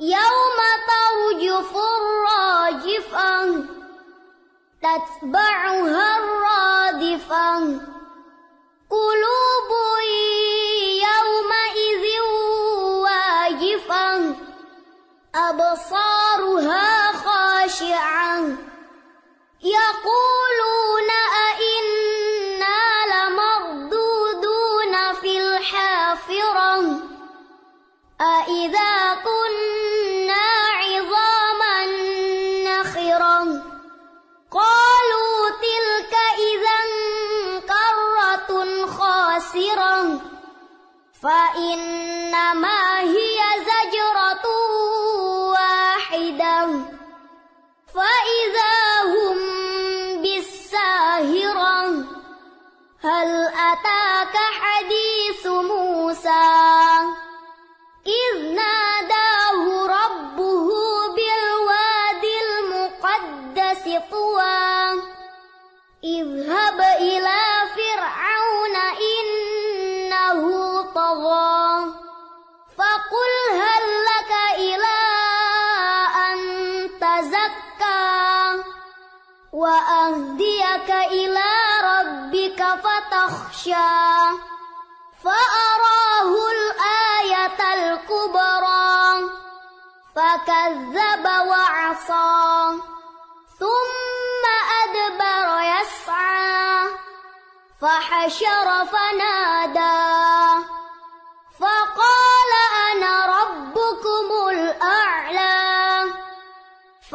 يوم ترجف الراجفة تتبعها الرادفة قلوب يومئذ واجفة أبصارها خاشعة. يقولون فإنما هي تزكى وأهديك إلى ربك فتخشى. فأراه الآية الكبرى. فكذب وعصى. ثم أدبر يسعى. فحشر فنادى. فقال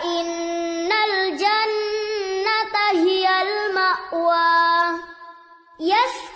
فإن الجنة هي المأوى. يس